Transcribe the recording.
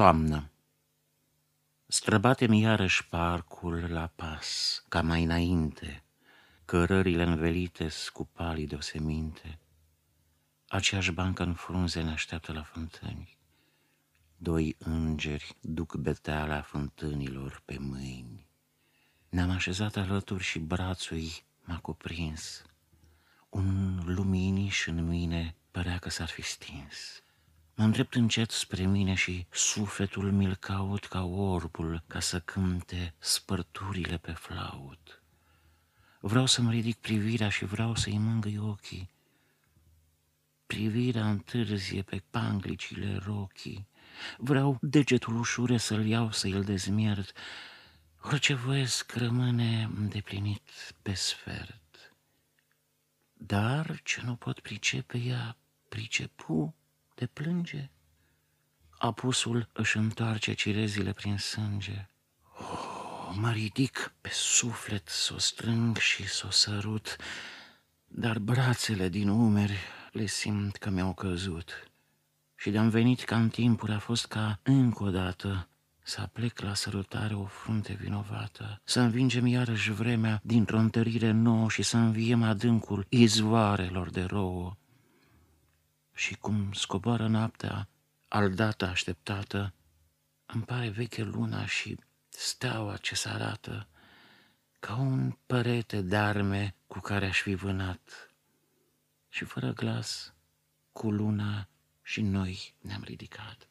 Toamnă Străbatem iarăși parcul la pas, ca mai înainte, Cărările învelite cu palide seminte. Aceeași bancă în frunze ne așteaptă la fântâni. Doi îngeri duc beteala fântânilor pe mâini. Ne-am așezat alături și brațul m-a cuprins. Un luminiș în mine părea că s-ar fi stins. Mă îndrept încet spre mine și sufletul mi-l caut ca orbul ca să cânte spărturile pe flaut. Vreau să-mi ridic privirea și vreau să-i mângâi ochii. Privirea întârzie pe panglicile rochii. Vreau degetul ușure să-l iau, să-l dezmiert. Orice voiesc rămâne îndeplinit pe sfert. Dar ce nu pot pricepe ea, pricepu de plânge. Apusul își întoarce cirezile prin sânge. Oh, mă ridic pe suflet, să o strâng și să o sărut, dar brațele din umeri le simt că mi-au căzut. Și de-am venit ca în timpuri a fost ca încă o dată să plec la sărutare o frunte vinovată, să învingem iarăși vremea dintr-o întărire nouă și să înviem adâncul izvoarelor de rouă și cum scoboară noaptea, al data așteptată, îmi pare veche luna și steaua ce se arată ca un părete d'arme cu care aș fi vânat. Și fără glas, cu luna și noi ne-am ridicat.